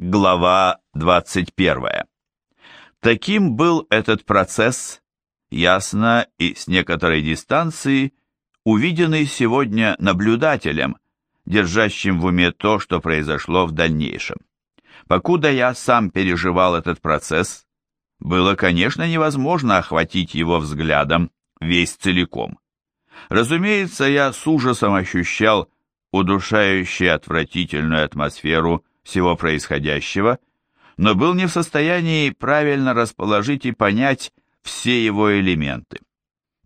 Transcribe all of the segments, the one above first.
Глава 21. Таким был этот процесс, ясно и с некоторой дистанции, увиденный сегодня наблюдателем, держащим в уме то, что произошло в дальнейшем. Покуда я сам переживал этот процесс, было, конечно, невозможно охватить его взглядом весь целиком. Разумеется, я с ужасом ощущал удушающую отвратительную атмосферу всего происходящего, но был не в состоянии правильно расположить и понять все его элементы.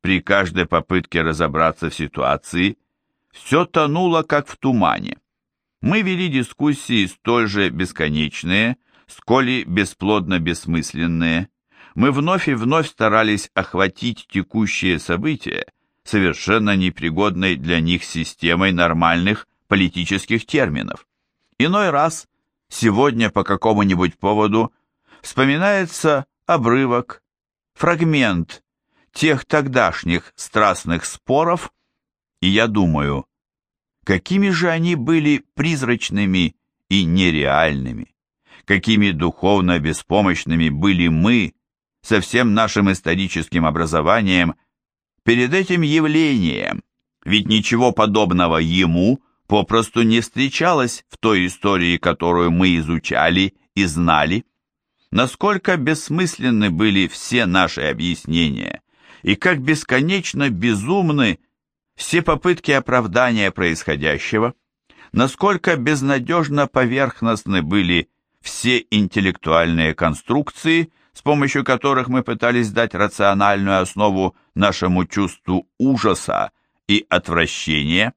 При каждой попытке разобраться в ситуации все тонуло как в тумане. Мы вели дискуссии столь же бесконечные, сколь и бесплодно бессмысленные. Мы вновь и вновь старались охватить текущие события совершенно непригодной для них системой нормальных политических терминов. Иной раз, сегодня по какому-нибудь поводу, вспоминается обрывок, фрагмент тех тогдашних страстных споров, и я думаю, какими же они были призрачными и нереальными, какими духовно беспомощными были мы со всем нашим историческим образованием перед этим явлением, ведь ничего подобного ему попросту не встречалось в той истории, которую мы изучали и знали. Насколько бессмысленны были все наши объяснения, и как бесконечно безумны все попытки оправдания происходящего, насколько безнадежно поверхностны были все интеллектуальные конструкции, с помощью которых мы пытались дать рациональную основу нашему чувству ужаса и отвращения.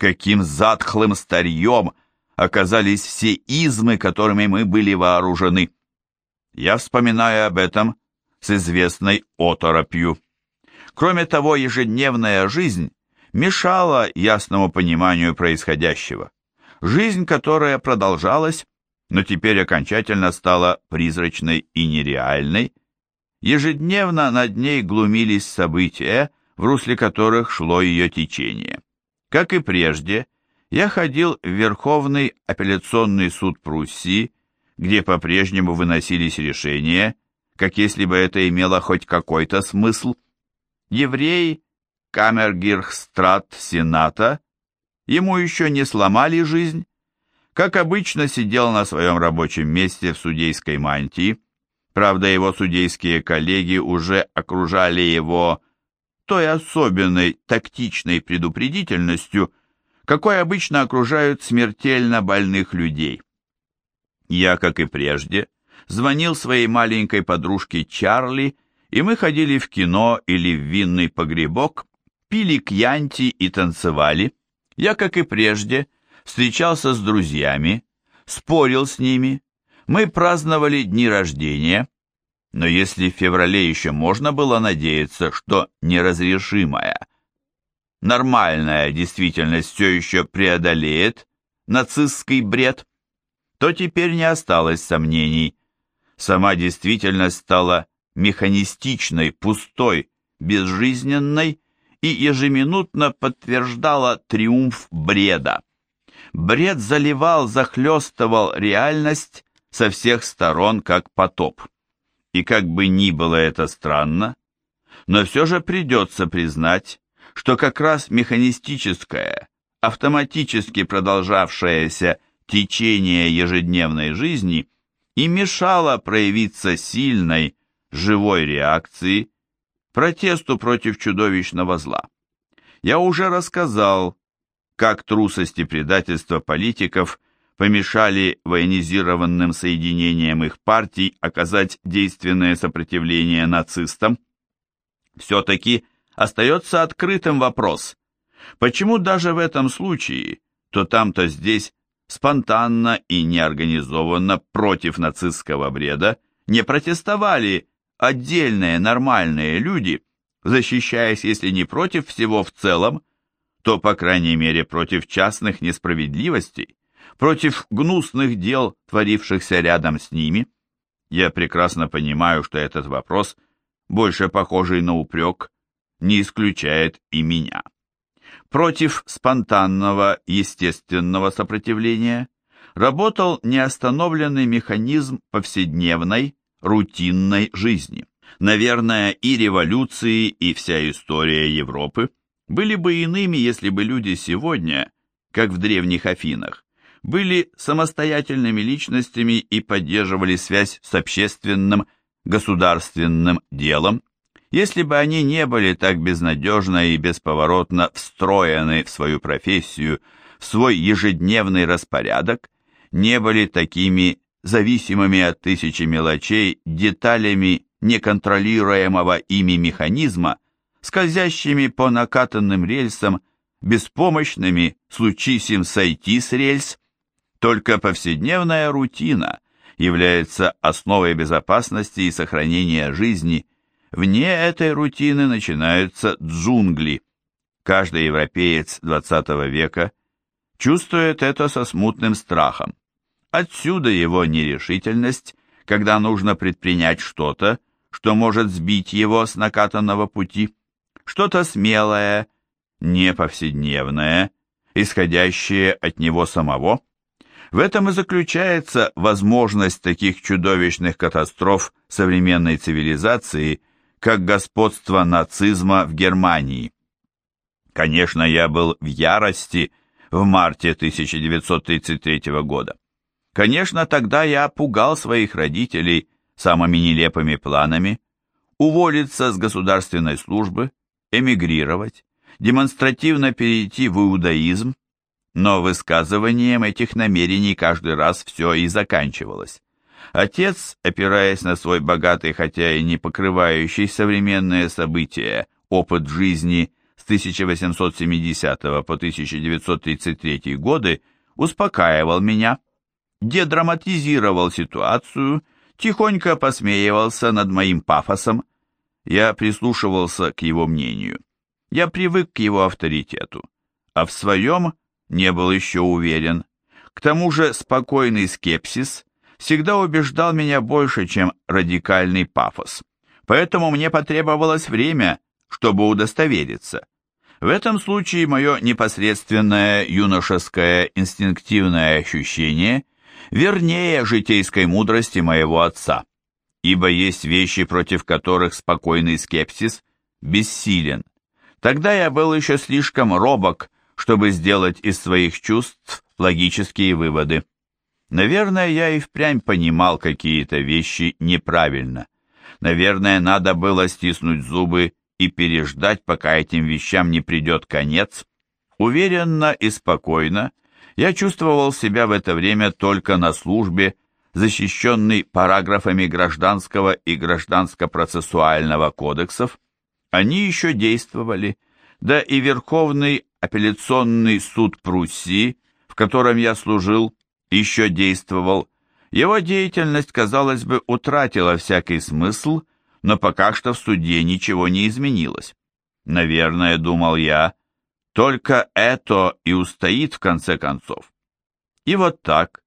Каким затхлым старьем оказались все измы, которыми мы были вооружены. Я вспоминаю об этом с известной оторопью. Кроме того, ежедневная жизнь мешала ясному пониманию происходящего. Жизнь, которая продолжалась, но теперь окончательно стала призрачной и нереальной. Ежедневно над ней глумились события, в русле которых шло ее течение. Как и прежде, я ходил в Верховный апелляционный суд Пруссии, где по-прежнему выносились решения, как если бы это имело хоть какой-то смысл. Еврей Камергирхстрат Сената, ему еще не сломали жизнь, как обычно, сидел на своем рабочем месте в судейской мантии. Правда, его судейские коллеги уже окружали его той особенной тактичной предупредительностью, какой обычно окружают смертельно больных людей. Я, как и прежде, звонил своей маленькой подружке Чарли, и мы ходили в кино или в винный погребок, пили кьянти и танцевали. Я, как и прежде, встречался с друзьями, спорил с ними, мы праздновали дни рождения, но если в феврале еще можно было надеяться, что неразрешимая, нормальная действительность все еще преодолеет нацистский бред, то теперь не осталось сомнений. Сама действительность стала механистичной, пустой, безжизненной и ежеминутно подтверждала триумф бреда. Бред заливал, захлестывал реальность со всех сторон, как потоп. И как бы ни было это странно, но все же придется признать, что как раз механистическое, автоматически продолжавшееся течение ежедневной жизни и мешало проявиться сильной, живой реакции, протесту против чудовищного зла. Я уже рассказал, как трусость и предательство политиков помешали военизированным соединениям их партий оказать действенное сопротивление нацистам. Все-таки остается открытым вопрос, почему даже в этом случае, то там, то здесь, спонтанно и неорганизованно против нацистского бреда не протестовали отдельные нормальные люди, защищаясь, если не против всего в целом, то, по крайней мере, против частных несправедливостей, против гнусных дел, творившихся рядом с ними. Я прекрасно понимаю, что этот вопрос, больше похожий на упрек, не исключает и меня. Против спонтанного, естественного сопротивления, работал неостановленный механизм повседневной, рутинной жизни. Наверное, и революции, и вся история Европы были бы иными, если бы люди сегодня, как в древних Афинах, были самостоятельными личностями и поддерживали связь с общественным, государственным делом, если бы они не были так безнадежно и бесповоротно встроены в свою профессию, в свой ежедневный распорядок, не были такими зависимыми от тысячи мелочей деталями неконтролируемого ими механизма, скользящими по накатанным рельсам, беспомощными, случись им сойти с рельс. Только повседневная рутина является основой безопасности и сохранения жизни. Вне этой рутины начинаются джунгли. Каждый европеец XX века чувствует это со смутным страхом. Отсюда его нерешительность, когда нужно предпринять что-то, что может сбить его с накатанного пути, что-то смелое, не повседневное, исходящее от него самого. В этом и заключается возможность таких чудовищных катастроф современной цивилизации, как господство нацизма в Германии. Конечно, я был в ярости в марте 1933 года. Конечно, тогда я пугал своих родителей самыми нелепыми планами, уволиться с государственной службы, эмигрировать, демонстративно перейти в иудаизм, но высказыванием этих намерений каждый раз все и заканчивалось. Отец, опираясь на свой богатый, хотя и не покрывающий современные события, опыт жизни с 1870 по 1933 годы, успокаивал меня, дедраматизировал ситуацию тихонько посмеивался над моим пафосом. Я прислушивался к его мнению. Я привык к его авторитету, а в своем не был еще уверен. К тому же спокойный скепсис всегда убеждал меня больше, чем радикальный пафос. Поэтому мне потребовалось время, чтобы удостовериться. В этом случае мое непосредственное юношеское инстинктивное ощущение вернее житейской мудрости моего отца, ибо есть вещи, против которых спокойный скепсис бессилен. Тогда я был еще слишком робок, чтобы сделать из своих чувств логические выводы. Наверное, я и впрямь понимал какие-то вещи неправильно. Наверное, надо было стиснуть зубы и переждать, пока этим вещам не придет конец. Уверенно и спокойно я чувствовал себя в это время только на службе, защищенный параграфами Гражданского и Гражданско-процессуального кодексов. Они еще действовали, да и Верховный апелляционный суд Пруссии, в котором я служил, еще действовал. Его деятельность, казалось бы, утратила всякий смысл, но пока что в суде ничего не изменилось. Наверное, думал я, только это и устоит в конце концов. И вот так,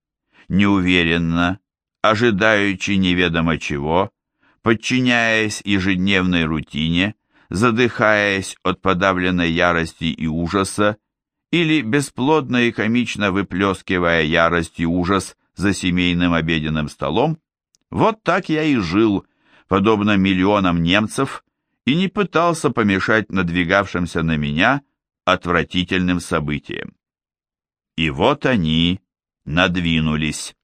неуверенно, ожидаючи неведомо чего, подчиняясь ежедневной рутине, задыхаясь от подавленной ярости и ужаса, или бесплодно и комично выплескивая ярость и ужас за семейным обеденным столом, вот так я и жил, подобно миллионам немцев, и не пытался помешать надвигавшимся на меня отвратительным событием. И вот они надвинулись.